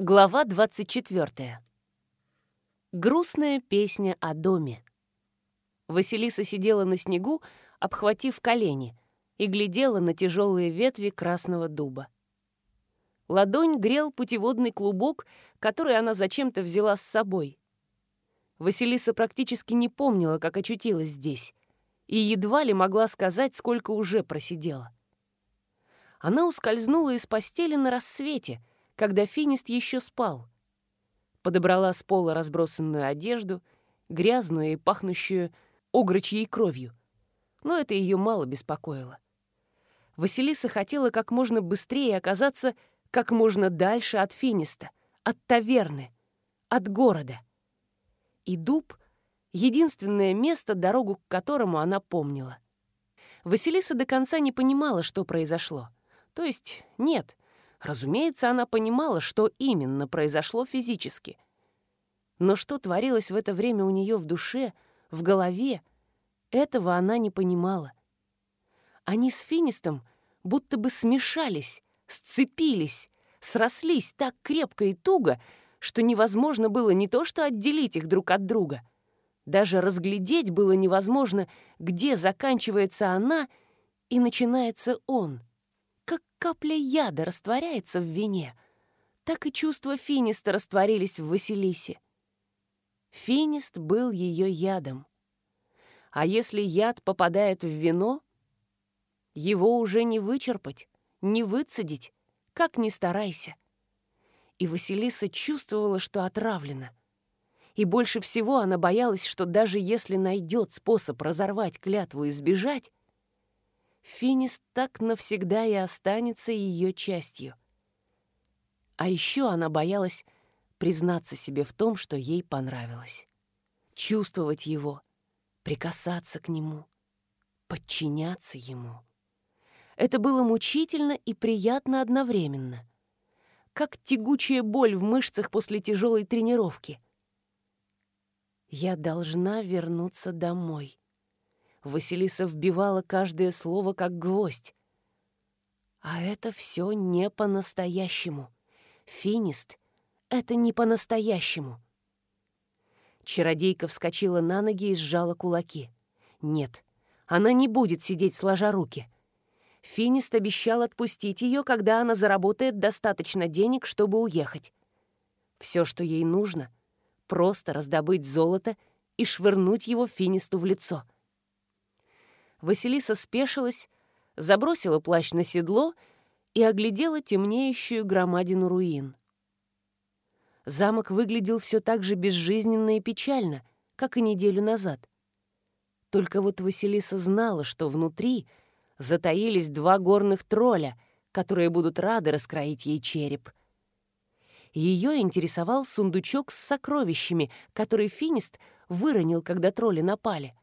Глава 24. Грустная песня о доме. Василиса сидела на снегу, обхватив колени, и глядела на тяжелые ветви красного дуба. Ладонь грел путеводный клубок, который она зачем-то взяла с собой. Василиса практически не помнила, как очутилась здесь, и едва ли могла сказать, сколько уже просидела. Она ускользнула из постели на рассвете — когда Финист еще спал. Подобрала с пола разбросанную одежду, грязную и пахнущую огрочьей кровью. Но это ее мало беспокоило. Василиса хотела как можно быстрее оказаться как можно дальше от Финиста, от таверны, от города. И дуб — единственное место, дорогу к которому она помнила. Василиса до конца не понимала, что произошло. То есть нет — Разумеется, она понимала, что именно произошло физически. Но что творилось в это время у нее в душе, в голове, этого она не понимала. Они с Финистом будто бы смешались, сцепились, срослись так крепко и туго, что невозможно было не то что отделить их друг от друга. Даже разглядеть было невозможно, где заканчивается она и начинается он — как капля яда растворяется в вине, так и чувства Финиста растворились в Василисе. Финист был ее ядом. А если яд попадает в вино, его уже не вычерпать, не выцедить, как ни старайся. И Василиса чувствовала, что отравлена. И больше всего она боялась, что даже если найдет способ разорвать клятву и сбежать, Финис так навсегда и останется ее частью. А еще она боялась признаться себе в том, что ей понравилось. Чувствовать его, прикасаться к нему, подчиняться ему. Это было мучительно и приятно одновременно. Как тягучая боль в мышцах после тяжелой тренировки. «Я должна вернуться домой», Василиса вбивала каждое слово как гвоздь. А это все не по-настоящему. Финист — это не по-настоящему. Чародейка вскочила на ноги и сжала кулаки. Нет, она не будет сидеть сложа руки. Финист обещал отпустить ее, когда она заработает достаточно денег, чтобы уехать. Все, что ей нужно — просто раздобыть золото и швырнуть его Финисту в лицо — Василиса спешилась, забросила плащ на седло и оглядела темнеющую громадину руин. Замок выглядел все так же безжизненно и печально, как и неделю назад. Только вот Василиса знала, что внутри затаились два горных тролля, которые будут рады раскроить ей череп. Ее интересовал сундучок с сокровищами, который Финист выронил, когда тролли напали.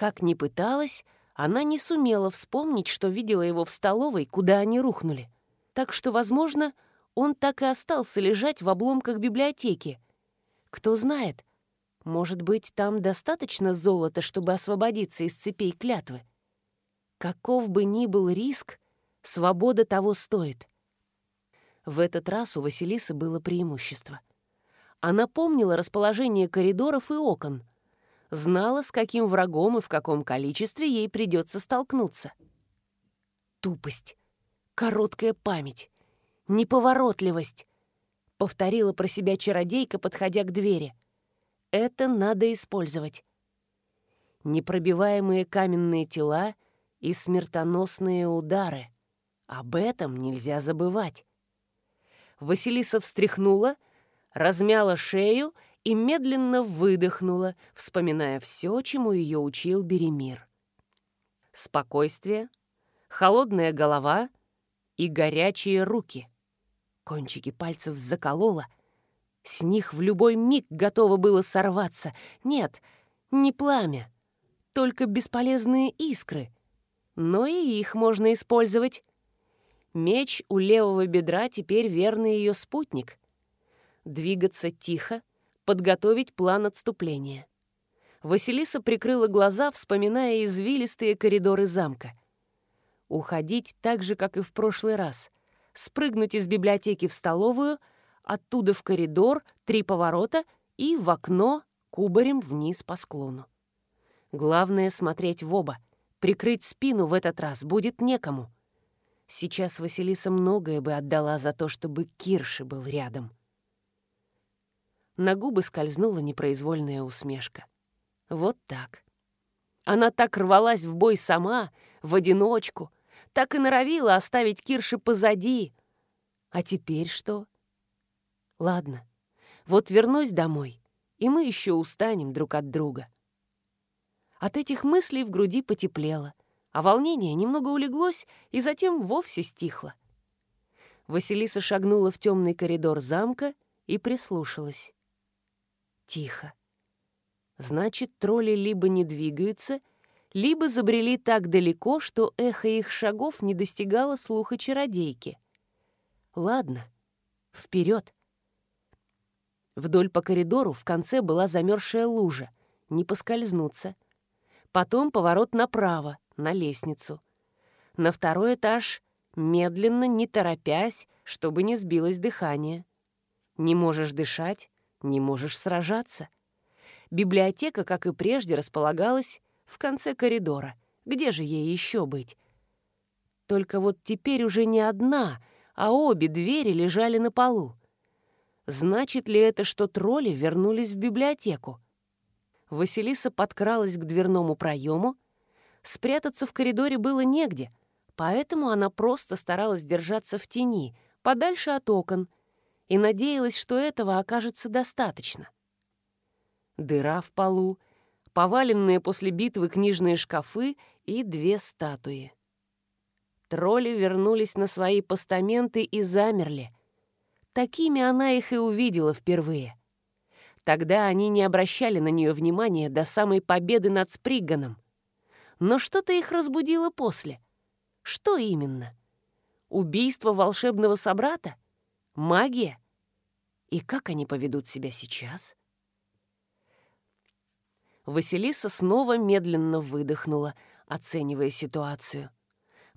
Как ни пыталась, она не сумела вспомнить, что видела его в столовой, куда они рухнули. Так что, возможно, он так и остался лежать в обломках библиотеки. Кто знает, может быть, там достаточно золота, чтобы освободиться из цепей клятвы. Каков бы ни был риск, свобода того стоит. В этот раз у Василисы было преимущество. Она помнила расположение коридоров и окон, знала, с каким врагом и в каком количестве ей придется столкнуться. Тупость, короткая память, неповоротливость, повторила про себя чародейка, подходя к двери. Это надо использовать. Непробиваемые каменные тела и смертоносные удары. Об этом нельзя забывать. Василиса встряхнула, размяла шею и медленно выдохнула, вспоминая все, чему ее учил Беремир. Спокойствие, холодная голова и горячие руки. Кончики пальцев заколола. С них в любой миг готово было сорваться. Нет, не пламя, только бесполезные искры. Но и их можно использовать. Меч у левого бедра теперь верный ее спутник. Двигаться тихо, подготовить план отступления. Василиса прикрыла глаза, вспоминая извилистые коридоры замка. Уходить так же, как и в прошлый раз. Спрыгнуть из библиотеки в столовую, оттуда в коридор, три поворота и в окно кубарем вниз по склону. Главное — смотреть в оба. Прикрыть спину в этот раз будет некому. Сейчас Василиса многое бы отдала за то, чтобы Кирши был рядом. На губы скользнула непроизвольная усмешка. Вот так. Она так рвалась в бой сама, в одиночку, так и норовила оставить Кирши позади. А теперь что? Ладно, вот вернусь домой, и мы еще устанем друг от друга. От этих мыслей в груди потеплело, а волнение немного улеглось и затем вовсе стихло. Василиса шагнула в темный коридор замка и прислушалась. Тихо. Значит, тролли либо не двигаются, либо забрели так далеко, что эхо их шагов не достигало слуха чародейки. Ладно, вперед. Вдоль по коридору в конце была замерзшая лужа, не поскользнуться. Потом поворот направо, на лестницу. На второй этаж, медленно, не торопясь, чтобы не сбилось дыхание. Не можешь дышать, не можешь сражаться. Библиотека, как и прежде, располагалась в конце коридора. Где же ей еще быть? Только вот теперь уже не одна, а обе двери лежали на полу. Значит ли это, что тролли вернулись в библиотеку? Василиса подкралась к дверному проему. Спрятаться в коридоре было негде, поэтому она просто старалась держаться в тени, подальше от окон, и надеялась, что этого окажется достаточно. Дыра в полу, поваленные после битвы книжные шкафы и две статуи. Тролли вернулись на свои постаменты и замерли. Такими она их и увидела впервые. Тогда они не обращали на нее внимания до самой победы над Спригганом. Но что-то их разбудило после. Что именно? Убийство волшебного собрата? Магия? И как они поведут себя сейчас? Василиса снова медленно выдохнула, оценивая ситуацию.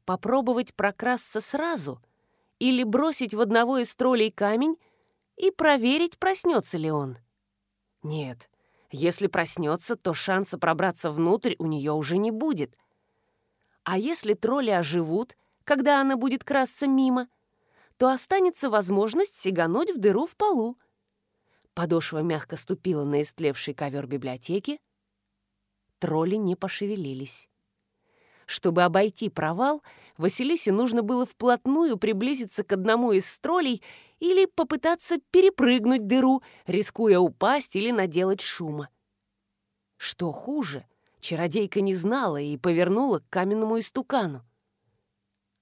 Попробовать прокрасться сразу или бросить в одного из троллей камень и проверить, проснется ли он? Нет, если проснется, то шанса пробраться внутрь у нее уже не будет. А если тролли оживут, когда она будет красться мимо, то останется возможность сигануть в дыру в полу. Подошва мягко ступила на истлевший ковер библиотеки, тролли не пошевелились. Чтобы обойти провал, Василисе нужно было вплотную приблизиться к одному из троллей или попытаться перепрыгнуть дыру, рискуя упасть или наделать шума. Что хуже, чародейка не знала и повернула к каменному истукану.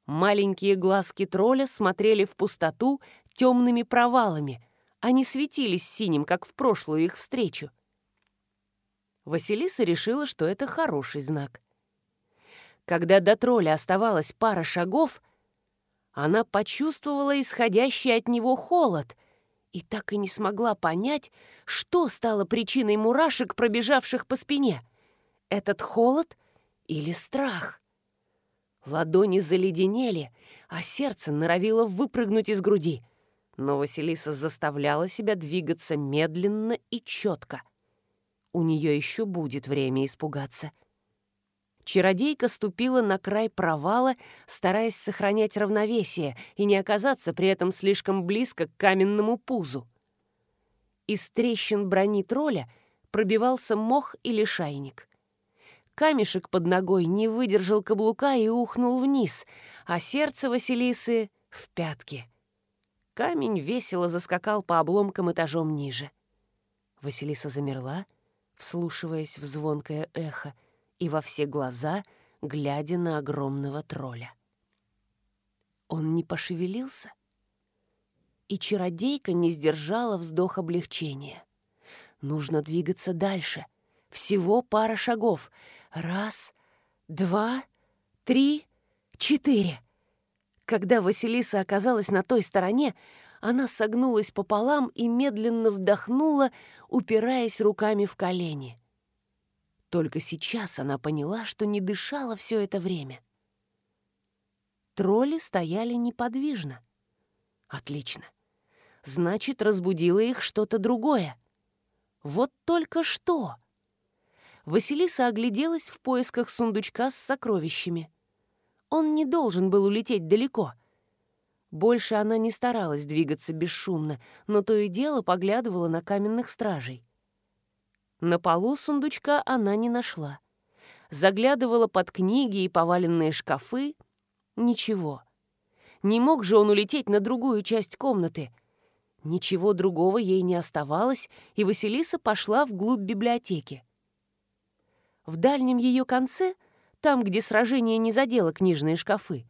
Маленькие глазки тролля смотрели в пустоту темными провалами. Они светились синим, как в прошлую их встречу. Василиса решила, что это хороший знак. Когда до тролля оставалась пара шагов, она почувствовала исходящий от него холод и так и не смогла понять, что стало причиной мурашек, пробежавших по спине. Этот холод или страх? Ладони заледенели, а сердце норовило выпрыгнуть из груди. Но Василиса заставляла себя двигаться медленно и четко — у нее еще будет время испугаться. Чародейка ступила на край провала, стараясь сохранять равновесие и не оказаться при этом слишком близко к каменному пузу. Из трещин брони тролля пробивался мох или шайник. Камешек под ногой не выдержал каблука и ухнул вниз, а сердце Василисы — в пятки. Камень весело заскакал по обломкам этажом ниже. Василиса замерла — вслушиваясь в звонкое эхо и во все глаза, глядя на огромного тролля. Он не пошевелился, и чародейка не сдержала вздох облегчения. Нужно двигаться дальше. Всего пара шагов. Раз, два, три, четыре. Когда Василиса оказалась на той стороне, она согнулась пополам и медленно вдохнула, упираясь руками в колени. Только сейчас она поняла, что не дышала все это время. Тролли стояли неподвижно. Отлично. Значит, разбудило их что-то другое. Вот только что! Василиса огляделась в поисках сундучка с сокровищами. Он не должен был улететь далеко. Больше она не старалась двигаться бесшумно, но то и дело поглядывала на каменных стражей. На полу сундучка она не нашла. Заглядывала под книги и поваленные шкафы. Ничего. Не мог же он улететь на другую часть комнаты. Ничего другого ей не оставалось, и Василиса пошла вглубь библиотеки. В дальнем ее конце, там, где сражение не задело книжные шкафы,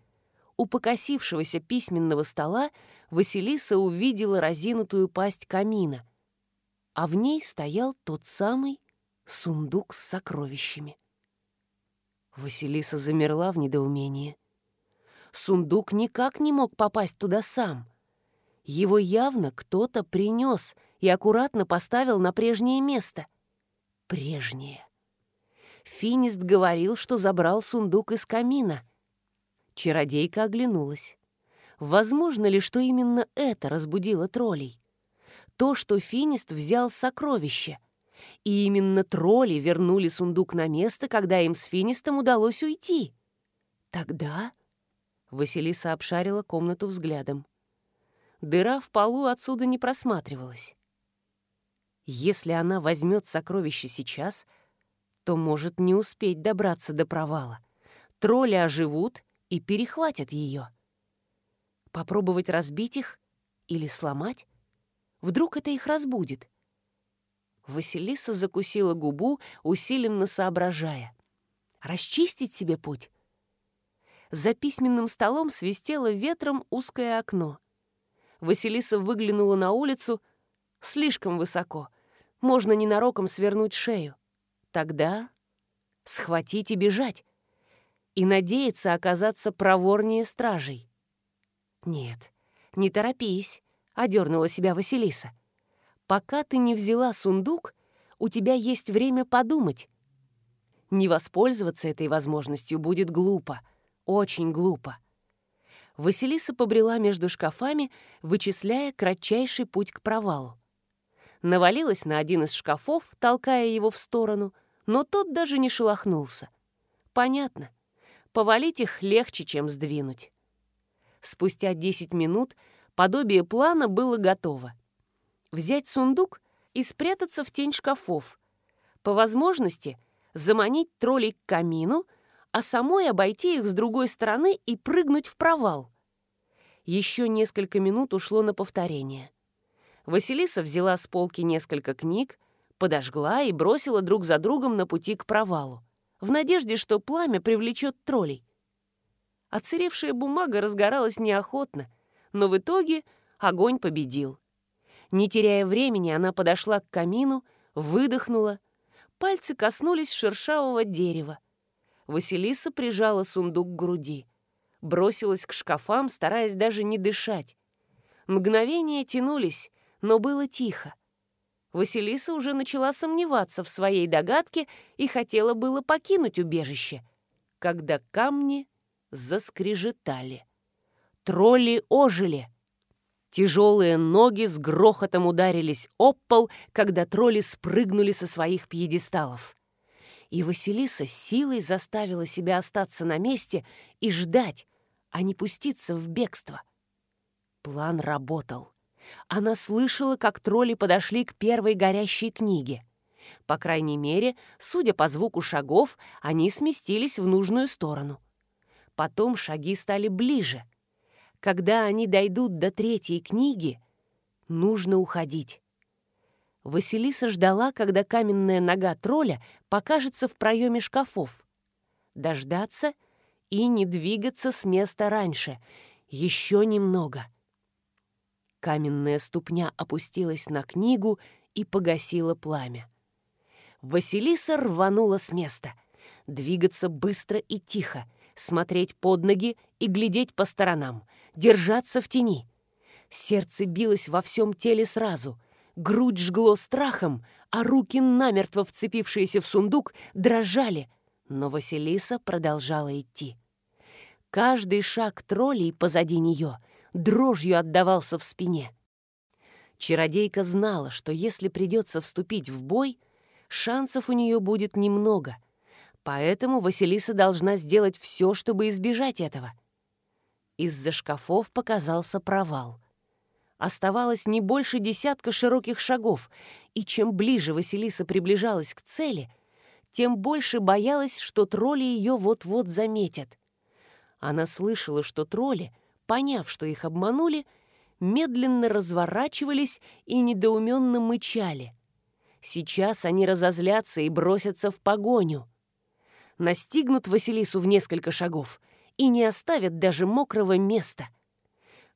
у покосившегося письменного стола Василиса увидела разинутую пасть камина, а в ней стоял тот самый сундук с сокровищами. Василиса замерла в недоумении. Сундук никак не мог попасть туда сам. Его явно кто-то принес и аккуратно поставил на прежнее место. Прежнее. Финист говорил, что забрал сундук из камина. Чародейка оглянулась. Возможно ли, что именно это разбудило троллей? То, что Финист взял сокровище. И именно тролли вернули сундук на место, когда им с Финистом удалось уйти. Тогда Василиса обшарила комнату взглядом. Дыра в полу отсюда не просматривалась. Если она возьмет сокровище сейчас, то может не успеть добраться до провала. Тролли оживут и перехватят ее. Попробовать разбить их или сломать? Вдруг это их разбудит? Василиса закусила губу, усиленно соображая. Расчистить себе путь? За письменным столом свистело ветром узкое окно. Василиса выглянула на улицу слишком высоко. Можно ненароком свернуть шею. Тогда схватить и бежать. И надеяться оказаться проворнее стражей. «Нет, не торопись», — одернула себя Василиса. «Пока ты не взяла сундук, у тебя есть время подумать. Не воспользоваться этой возможностью будет глупо, очень глупо. Василиса побрела между шкафами, вычисляя кратчайший путь к провалу. Навалилась на один из шкафов, толкая его в сторону, но тот даже не шелохнулся. Понятно. Повалить их легче, чем сдвинуть. Спустя 10 минут подобие плана было готово. Взять сундук и спрятаться в тень шкафов. По возможности заманить троллей к камину — а самой обойти их с другой стороны и прыгнуть в провал. Еще несколько минут ушло на повторение. Василиса взяла с полки несколько книг, подожгла и бросила друг за другом на пути к провалу, в надежде, что пламя привлечет троллей. Оцаревшая бумага разгоралась неохотно, но в итоге огонь победил. Не теряя времени, она подошла к камину, выдохнула, пальцы коснулись шершавого дерева, Василиса прижала сундук к груди. Бросилась к шкафам, стараясь даже не дышать. Мгновения тянулись, но было тихо. Василиса уже начала сомневаться в своей догадке и хотела было покинуть убежище, когда камни заскрежетали. Тролли ожили. Тяжелые ноги с грохотом ударились об пол, когда тролли спрыгнули со своих пьедесталов и Василиса силой заставила себя остаться на месте и ждать, а не пуститься в бегство. План работал. Она слышала, как тролли подошли к первой горящей книге. По крайней мере, судя по звуку шагов, они сместились в нужную сторону. Потом шаги стали ближе. Когда они дойдут до третьей книги, нужно уходить. Василиса ждала, когда каменная нога тролля покажется в проеме шкафов. Дождаться и не двигаться с места раньше. Еще немного. Каменная ступня опустилась на книгу и погасила пламя. Василиса рванула с места. Двигаться быстро и тихо, смотреть под ноги и глядеть по сторонам, держаться в тени. Сердце билось во всем теле сразу — Грудь жгло страхом, а руки, намертво вцепившиеся в сундук, дрожали, но Василиса продолжала идти. Каждый шаг троллей позади нее дрожью отдавался в спине. Чародейка знала, что если придется вступить в бой, шансов у нее будет немного, поэтому Василиса должна сделать все, чтобы избежать этого. Из-за шкафов показался провал. Оставалось не больше десятка широких шагов, и чем ближе Василиса приближалась к цели, тем больше боялась, что тролли ее вот-вот заметят. Она слышала, что тролли, поняв, что их обманули, медленно разворачивались и недоуменно мычали. Сейчас они разозлятся и бросятся в погоню. Настигнут Василису в несколько шагов и не оставят даже мокрого места.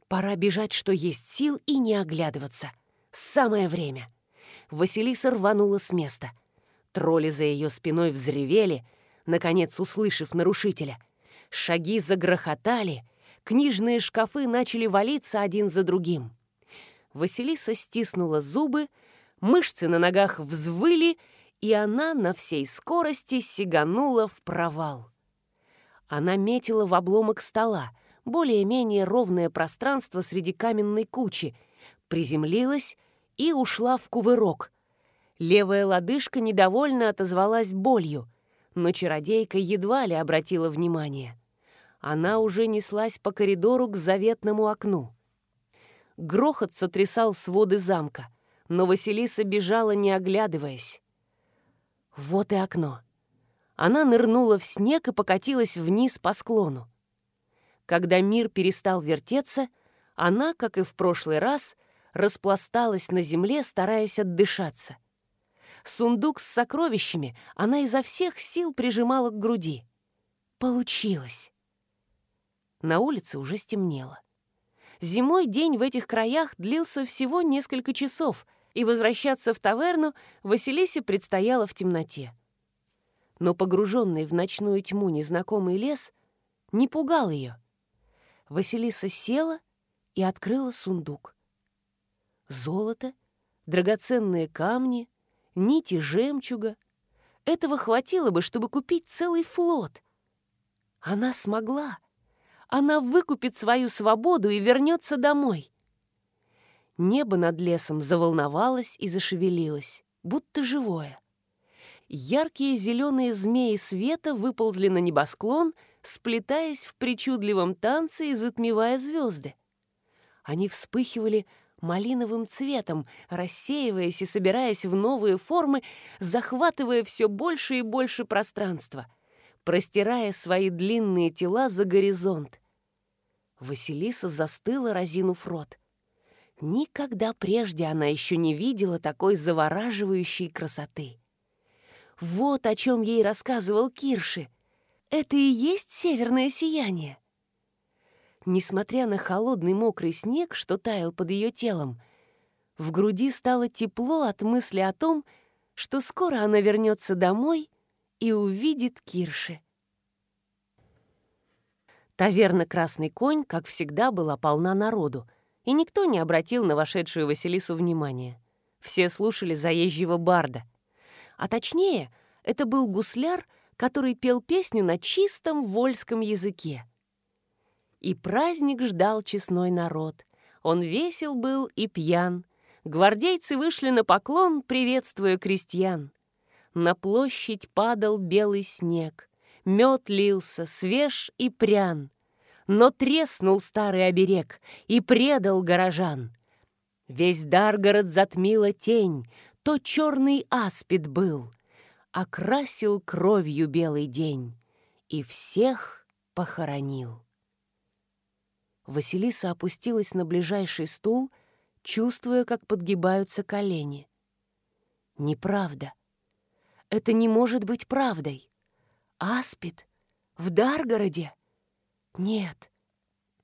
Пора бежать, что есть сил, и не оглядываться. Самое время. Василиса рванула с места. Тролли за ее спиной взревели, наконец услышав нарушителя — Шаги загрохотали, книжные шкафы начали валиться один за другим. Василиса стиснула зубы, мышцы на ногах взвыли, и она на всей скорости сиганула в провал. Она метила в обломок стола, более-менее ровное пространство среди каменной кучи, приземлилась и ушла в кувырок. Левая лодыжка недовольно отозвалась болью — но чародейка едва ли обратила внимание. Она уже неслась по коридору к заветному окну. Грохот сотрясал своды замка, но Василиса бежала, не оглядываясь. Вот и окно. Она нырнула в снег и покатилась вниз по склону. Когда мир перестал вертеться, она, как и в прошлый раз, распласталась на земле, стараясь отдышаться. Сундук с сокровищами она изо всех сил прижимала к груди. Получилось. На улице уже стемнело. Зимой день в этих краях длился всего несколько часов, и возвращаться в таверну Василисе предстояло в темноте. Но погруженный в ночную тьму незнакомый лес не пугал ее. Василиса села и открыла сундук. Золото, драгоценные камни, нити жемчуга. Этого хватило бы, чтобы купить целый флот. Она смогла. Она выкупит свою свободу и вернется домой. Небо над лесом заволновалось и зашевелилось, будто живое. Яркие зеленые змеи света выползли на небосклон, сплетаясь в причудливом танце и затмевая звезды. Они вспыхивали малиновым цветом, рассеиваясь и собираясь в новые формы, захватывая все больше и больше пространства, простирая свои длинные тела за горизонт. Василиса застыла, разинув рот. Никогда прежде она еще не видела такой завораживающей красоты. Вот о чем ей рассказывал Кирши. Это и есть северное сияние. Несмотря на холодный мокрый снег, что таял под ее телом, в груди стало тепло от мысли о том, что скоро она вернется домой и увидит Кирши. Таверна «Красный конь», как всегда, была полна народу, и никто не обратил на вошедшую Василису внимания. Все слушали заезжего барда. А точнее, это был гусляр, который пел песню на чистом вольском языке. И праздник ждал честной народ. Он весел был и пьян. Гвардейцы вышли на поклон, приветствуя крестьян. На площадь падал белый снег. Мед лился, свеж и прян. Но треснул старый оберег и предал горожан. Весь Даргород затмила тень, то черный аспид был, Окрасил кровью белый день и всех похоронил. Василиса опустилась на ближайший стул, чувствуя, как подгибаются колени. Неправда. Это не может быть правдой. Аспид? В Даргороде? Нет.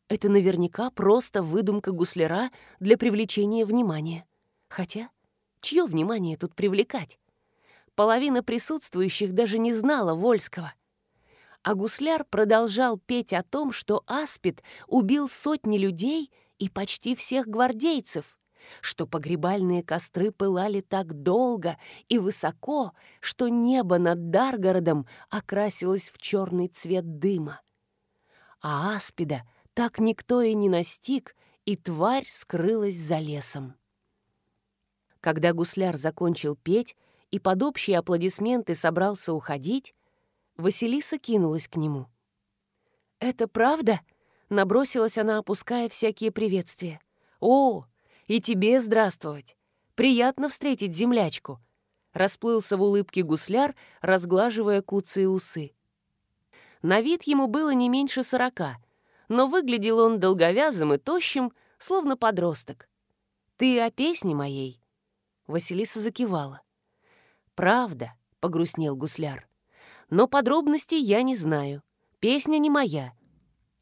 Это наверняка просто выдумка гусляра для привлечения внимания. Хотя, чье внимание тут привлекать? Половина присутствующих даже не знала Вольского а гусляр продолжал петь о том, что Аспид убил сотни людей и почти всех гвардейцев, что погребальные костры пылали так долго и высоко, что небо над Даргородом окрасилось в черный цвет дыма. А Аспида так никто и не настиг, и тварь скрылась за лесом. Когда гусляр закончил петь и под общие аплодисменты собрался уходить, Василиса кинулась к нему. «Это правда?» — набросилась она, опуская всякие приветствия. «О, и тебе здравствовать! Приятно встретить землячку!» Расплылся в улыбке гусляр, разглаживая куцы и усы. На вид ему было не меньше сорока, но выглядел он долговязым и тощим, словно подросток. «Ты о песне моей?» Василиса закивала. «Правда», — погрустнел гусляр. «Но подробностей я не знаю. Песня не моя.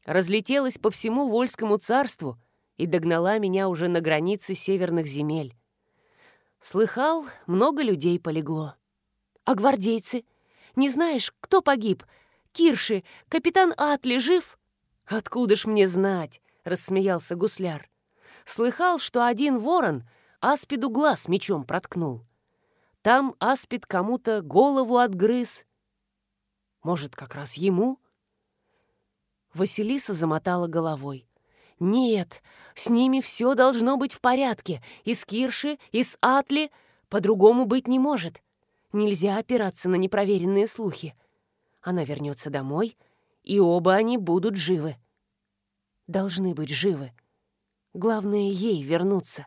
Разлетелась по всему Вольскому царству и догнала меня уже на границе северных земель. Слыхал, много людей полегло. А гвардейцы? Не знаешь, кто погиб? Кирши, капитан Атли жив? Откуда ж мне знать? Рассмеялся гусляр. Слыхал, что один ворон Аспиду глаз мечом проткнул. Там Аспид кому-то голову отгрыз. Может, как раз ему? Василиса замотала головой. «Нет, с ними все должно быть в порядке. И с Кирши, и с Атли. По-другому быть не может. Нельзя опираться на непроверенные слухи. Она вернется домой, и оба они будут живы. Должны быть живы. Главное, ей вернуться».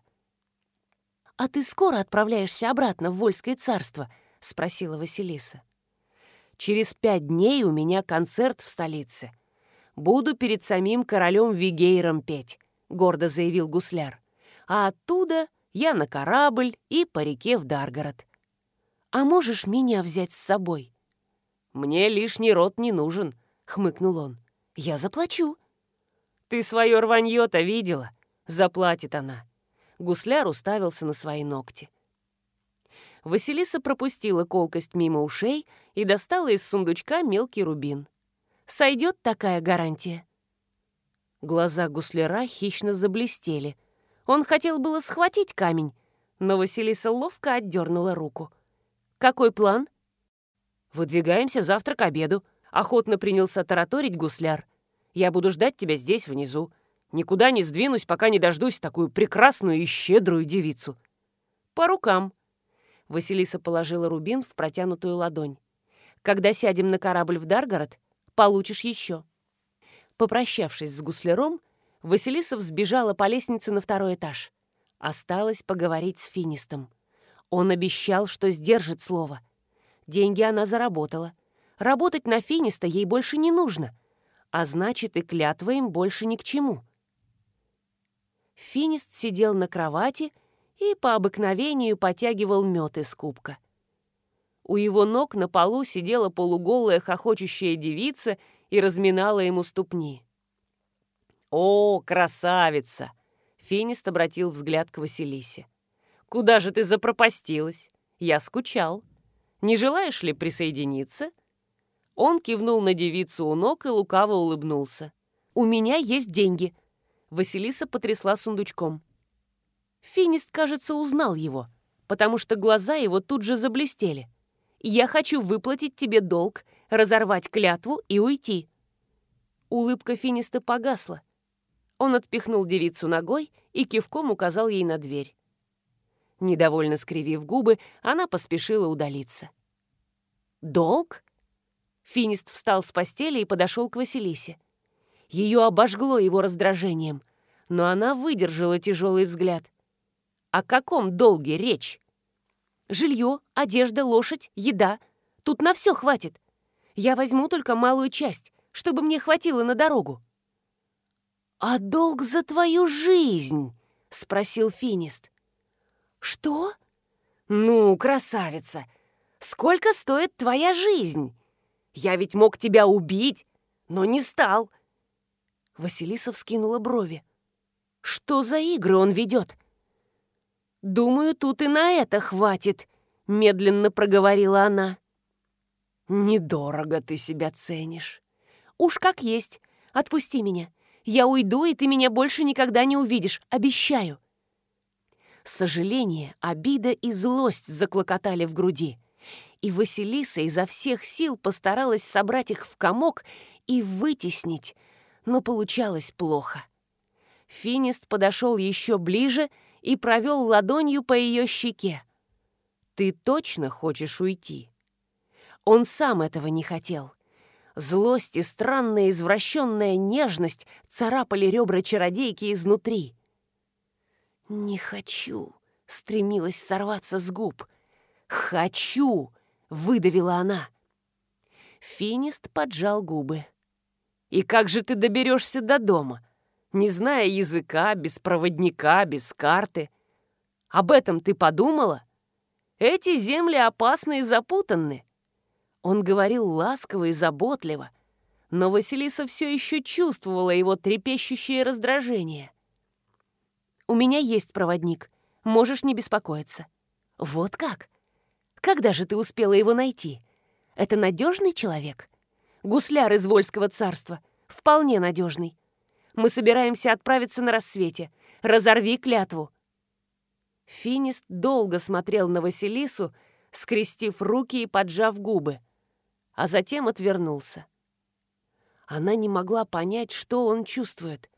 «А ты скоро отправляешься обратно в Вольское царство?» — спросила Василиса. «Через пять дней у меня концерт в столице», буду перед самим королем Вигейром петь», — гордо заявил гусляр. «А оттуда я на корабль и по реке в Даргород. А можешь меня взять с собой?» «Мне лишний рот не нужен», — хмыкнул он. «Я заплачу». «Ты свое рванье-то видела?» — заплатит она. Гусляр уставился на свои ногти. Василиса пропустила колкость мимо ушей и достала из сундучка мелкий рубин. Сойдет такая гарантия?» Глаза гусляра хищно заблестели. Он хотел было схватить камень, но Василиса ловко отдернула руку. «Какой план?» «Выдвигаемся завтра к обеду», — охотно принялся тараторить гусляр. «Я буду ждать тебя здесь, внизу. Никуда не сдвинусь, пока не дождусь такую прекрасную и щедрую девицу». «По рукам». Василиса положила рубин в протянутую ладонь. «Когда сядем на корабль в Даргород, получишь еще». Попрощавшись с гусляром, Василиса взбежала по лестнице на второй этаж. Осталось поговорить с Финистом. Он обещал, что сдержит слово. Деньги она заработала. Работать на Финиста ей больше не нужно, а значит, и клятва им больше ни к чему. Финист сидел на кровати и по обыкновению потягивал мед из кубка. У его ног на полу сидела полуголая хохочущая девица и разминала ему ступни. «О, красавица!» — Финист обратил взгляд к Василисе. «Куда же ты запропастилась? Я скучал. Не желаешь ли присоединиться?» Он кивнул на девицу у ног и лукаво улыбнулся. «У меня есть деньги!» Василиса потрясла сундучком. Финист, кажется, узнал его, потому что глаза его тут же заблестели. Я хочу выплатить тебе долг, разорвать клятву и уйти». Улыбка Финиста погасла. Он отпихнул девицу ногой и кивком указал ей на дверь. Недовольно скривив губы, она поспешила удалиться. «Долг?» Финист встал с постели и подошел к Василисе. Ее обожгло его раздражением, но она выдержала тяжелый взгляд. «О каком долге речь?» Жилье, одежда, лошадь, еда. Тут на все хватит. Я возьму только малую часть, чтобы мне хватило на дорогу». «А долг за твою жизнь?» — спросил Финист. «Что?» «Ну, красавица, сколько стоит твоя жизнь? Я ведь мог тебя убить, но не стал». Василиса вскинула брови. «Что за игры он ведет? «Думаю, тут и на это хватит», — медленно проговорила она. «Недорого ты себя ценишь. Уж как есть. Отпусти меня. Я уйду, и ты меня больше никогда не увидишь. Обещаю». Сожаление, обида и злость заклокотали в груди. И Василиса изо всех сил постаралась собрать их в комок и вытеснить, но получалось плохо. Финист подошел еще ближе и провел ладонью по ее щеке. «Ты точно хочешь уйти?» Он сам этого не хотел. Злость и странная извращенная нежность царапали ребра чародейки изнутри. «Не хочу», — стремилась сорваться с губ. «Хочу!» — выдавила она. Финист поджал губы. «И как же ты доберешься до дома? Не зная языка, без проводника, без карты. Об этом ты подумала? Эти земли опасны и запутанны. Он говорил ласково и заботливо, но Василиса все еще чувствовала его трепещущее раздражение. «У меня есть проводник, можешь не беспокоиться». «Вот как? Когда же ты успела его найти? Это надежный человек? Гусляр из Вольского царства, вполне надежный. Мы собираемся отправиться на рассвете. Разорви клятву». Финист долго смотрел на Василису, скрестив руки и поджав губы а затем отвернулся. Она не могла понять, что он чувствует.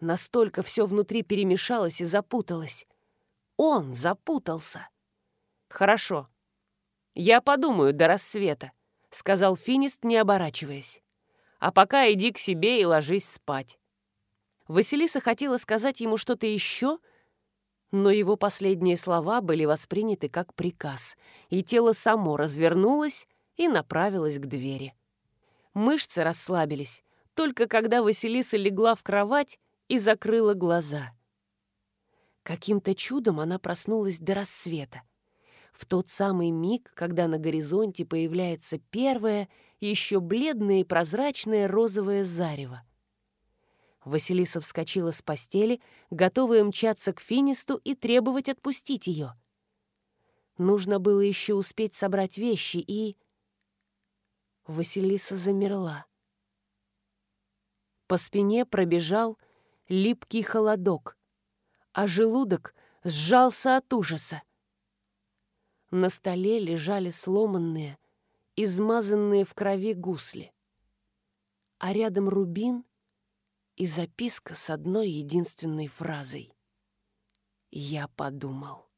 Настолько все внутри перемешалось и запуталось. Он запутался. «Хорошо. Я подумаю до рассвета», — сказал Финист, не оборачиваясь. «А пока иди к себе и ложись спать». Василиса хотела сказать ему что-то еще, но его последние слова были восприняты как приказ, и тело само развернулось и направилась к двери. Мышцы расслабились, только когда Василиса легла в кровать и закрыла глаза. Каким-то чудом она проснулась до рассвета. В тот самый миг, когда на горизонте появляется первое, еще бледное и прозрачное розовое зарево. Василиса вскочила с постели, готовая мчаться к Финисту и требовать отпустить ее. Нужно было еще успеть собрать вещи и... Василиса замерла. По спине пробежал липкий холодок, а желудок сжался от ужаса. На столе лежали сломанные, измазанные в крови гусли, а рядом рубин и записка с одной единственной фразой. «Я подумал».